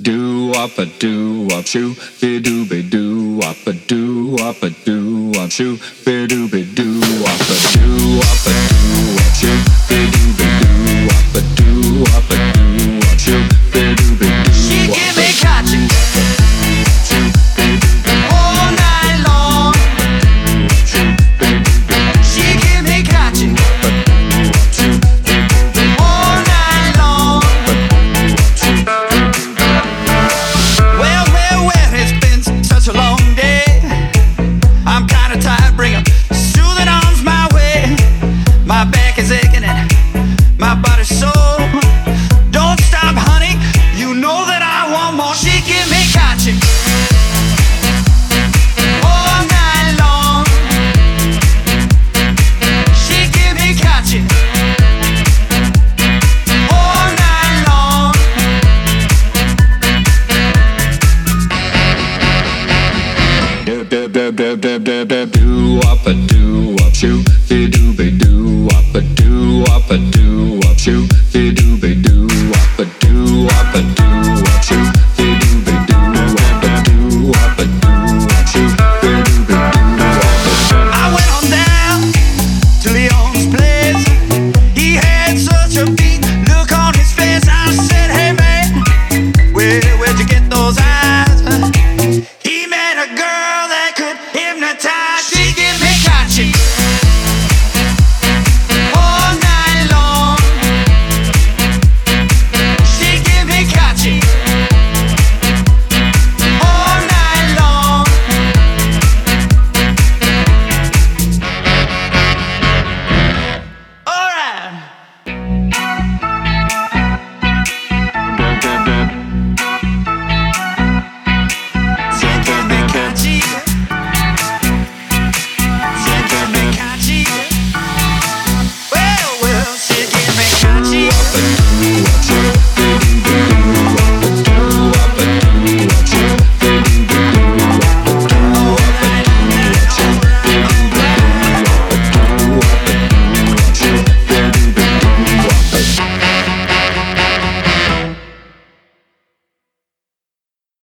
Do up a do up shoe, be do be do up a do up a do up shoe, be do be do up a do up a. do. dab dab dab dab dab dab do up a do up shoot be do be do up a do up a do up shoot